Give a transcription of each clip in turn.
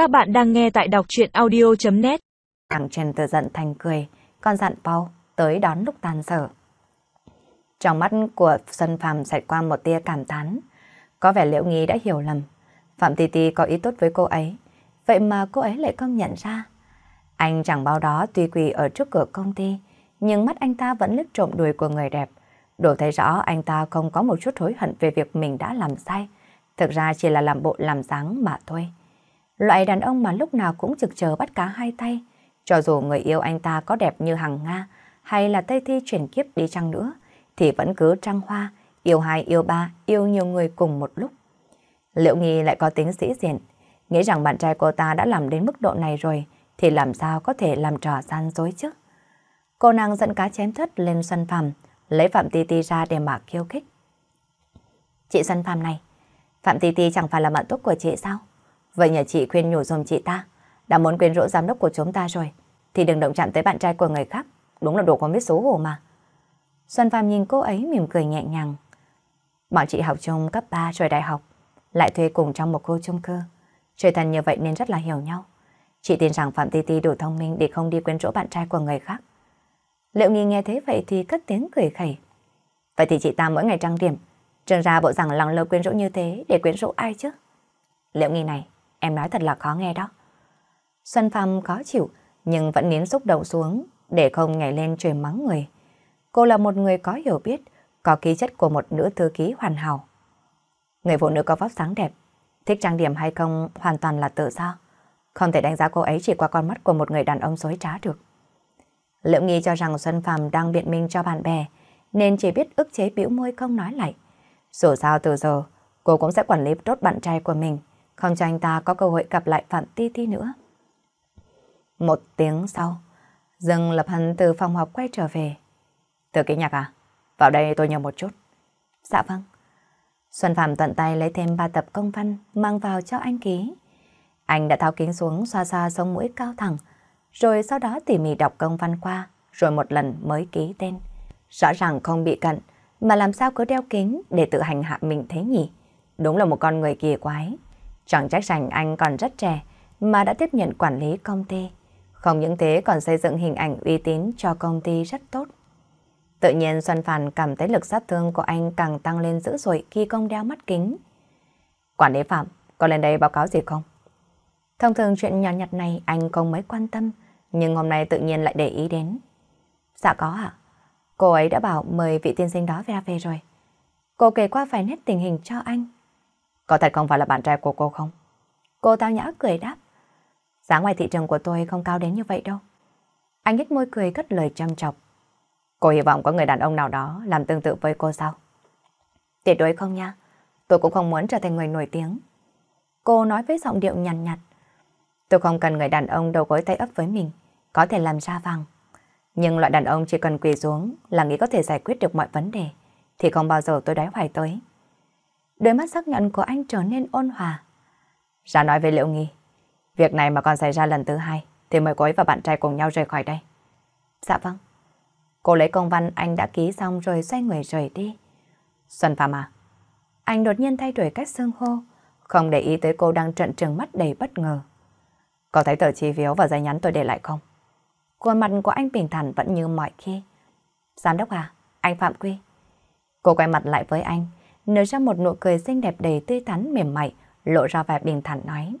Các bạn đang nghe tại đọc chuyện audio.net Thằng Trần từ giận thành cười, con dặn Paul tới đón lúc tan sở. Trong mắt của Xuân Phạm xảy qua một tia cảm thán. Có vẻ Liễu Nghi đã hiểu lầm. Phạm Ti Ti có ý tốt với cô ấy. Vậy mà cô ấy lại không nhận ra. Anh chẳng bao đó tuy quỳ ở trước cửa công ty, nhưng mắt anh ta vẫn lướt trộm đuôi của người đẹp. Đủ thấy rõ anh ta không có một chút hối hận về việc mình đã làm sai. Thực ra chỉ là làm bộ làm dáng mà thôi. Loại đàn ông mà lúc nào cũng trực chờ bắt cá hai tay. Cho dù người yêu anh ta có đẹp như hàng Nga hay là Tây Thi chuyển kiếp đi chăng nữa, thì vẫn cứ trăng hoa, yêu hai yêu ba, yêu nhiều người cùng một lúc. Liệu Nghi lại có tính sĩ diện, nghĩ rằng bạn trai cô ta đã làm đến mức độ này rồi, thì làm sao có thể làm trò gian dối chứ? Cô nàng dẫn cá chém thất lên Xuân phàm, lấy Phạm Ti Ti ra để mà khiêu khích. Chị Xuân phàm này, Phạm Ti Ti chẳng phải là bạn tốt của chị sao? Vậy nhà chị khuyên nhủ dùm chị ta, đã muốn quyến rũ giám đốc của chúng ta rồi, thì đừng động chạm tới bạn trai của người khác, đúng là đồ không biết xấu hổ mà. Xuân Phạm nhìn cô ấy mỉm cười nhẹ nhàng. Bọn chị học chung cấp 3 rồi đại học, lại thuê cùng trong một khu chung cư. Chơi thân như vậy nên rất là hiểu nhau. Chị tin rằng Phạm Ti Ti đủ thông minh để không đi quyến rũ bạn trai của người khác. Liệu nghi nghe thế vậy thì cất tiếng cười khẩy. Vậy thì chị ta mỗi ngày trang điểm, trương ra bộ rằng lòng lâu quyến rũ như thế để quyến rũ ai chứ? Liệu nghi này, em nói thật là khó nghe đó. Xuân Phạm khó chịu, nhưng vẫn nín xúc động xuống để không nhảy lên trời mắng người. Cô là một người có hiểu biết, có khí chất của một nữ thư ký hoàn hảo. Người phụ nữ có vóc sáng đẹp, thích trang điểm hay không hoàn toàn là tự do. Không thể đánh giá cô ấy chỉ qua con mắt của một người đàn ông dối trá được. Liệu nghi cho rằng Xuân Phạm đang biện minh cho bạn bè, nên chỉ biết ức chế biểu môi không nói lại. Dù sao từ giờ, cô cũng sẽ quản lý tốt bạn trai của mình, không cho anh ta có cơ hội gặp lại Phạm Ti Ti nữa. Một tiếng sau, Dương Lập Hân từ phòng học quay trở về. Từ cái nhạc à? Vào đây tôi nhờ một chút. Dạ vâng. Xuân Phạm tận tay lấy thêm ba tập công văn mang vào cho anh ký. Anh đã tháo kính xuống xoa xoa sống mũi cao thẳng, rồi sau đó tỉ mỉ đọc công văn qua, rồi một lần mới ký tên. Rõ ràng không bị cận, mà làm sao cứ đeo kính để tự hành hạ mình thế nhỉ? Đúng là một con người kỳ quái. Chẳng trách rằng anh còn rất trẻ, mà đã tiếp nhận quản lý công ty. Không những thế còn xây dựng hình ảnh uy tín cho công ty rất tốt. Tự nhiên Xuân Phàn cảm thấy lực sát thương của anh càng tăng lên dữ dội khi công đeo mắt kính. Quản lý Phạm, có lên đây báo cáo gì không? Thông thường chuyện nhỏ nhặt này anh không mấy quan tâm, nhưng hôm nay tự nhiên lại để ý đến. Dạ có ạ. Cô ấy đã bảo mời vị tiên sinh đó ra về rồi. Cô kể qua vài nét tình hình cho anh. Có thật không phải là bạn trai của cô không? Cô tao nhã cười đáp. Giá ngoài thị trường của tôi không cao đến như vậy đâu. Anh nhếch môi cười cất lời chăm chọc. Cô hy vọng có người đàn ông nào đó làm tương tự với cô sao? Tuyệt đối không nha. Tôi cũng không muốn trở thành người nổi tiếng. Cô nói với giọng điệu nhằn nhạt. Tôi không cần người đàn ông đầu gối tay ấp với mình, có thể làm ra vàng. Nhưng loại đàn ông chỉ cần quỳ xuống là nghĩ có thể giải quyết được mọi vấn đề, thì không bao giờ tôi đói hoài tới. Đôi mắt xác nhận của anh trở nên ôn hòa. Ra nói với Liệu Nghi, việc này mà còn xảy ra lần thứ hai, thì mời cô ấy và bạn trai cùng nhau rời khỏi đây. Dạ vâng. Cô lấy công văn anh đã ký xong rồi xoay người rời đi. Xuân Phạm à? Anh đột nhiên thay đổi cách xưng hô, không để ý tới cô đang trận trừng mắt đầy bất ngờ. Có thấy tờ chi phiếu và giấy nhắn tôi để lại không? Khuôn mặt của anh bình thản vẫn như mọi khi. Giám đốc à, anh Phạm Quy. Cô quay mặt lại với anh, nở ra một nụ cười xinh đẹp đầy tươi tắn mềm mại, lộ ra vẻ bình thản nói.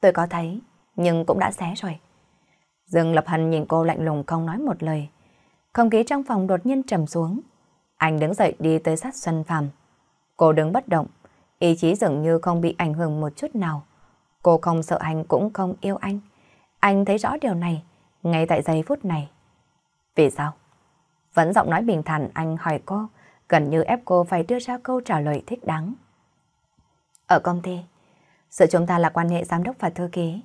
Tôi có thấy, nhưng cũng đã xé rồi. Dương Lập Hân nhìn cô lạnh lùng không nói một lời. Không khí trong phòng đột nhiên trầm xuống. Anh đứng dậy đi tới sát Xuân Phạm. Cô đứng bất động, ý chí dường như không bị ảnh hưởng một chút nào. Cô không sợ anh cũng không yêu anh. Anh thấy rõ điều này, ngay tại giây phút này. Vì sao? Vẫn giọng nói bình thản anh hỏi cô, gần như ép cô phải đưa ra câu trả lời thích đáng. Ở công ty, sự chúng ta là quan hệ giám đốc và thư ký.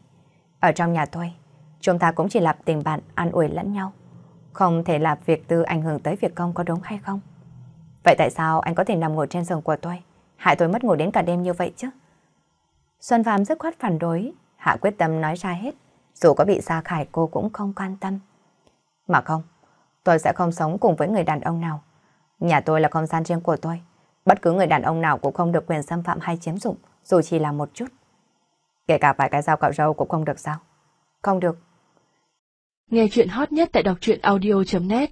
Ở trong nhà tôi, chúng ta cũng chỉ là tình bạn an ủi lẫn nhau. Không thể là việc tư ảnh hưởng tới việc công có đúng hay không? Vậy tại sao anh có thể nằm ngồi trên giường của tôi, hại tôi mất ngủ đến cả đêm như vậy chứ? Xuân Phạm rất khoát phản đối, Hạ quyết tâm nói ra hết, dù có bị sa khải cô cũng không quan tâm. Mà không, tôi sẽ không sống cùng với người đàn ông nào. Nhà tôi là không gian riêng của tôi, bất cứ người đàn ông nào cũng không được quyền xâm phạm hay chiếm dụng, dù chỉ là một chút. Kể cả vài cái dao cạo râu cũng không được sao? Không được. Nghe chuyện hot nhất tại đọc truyện audio.net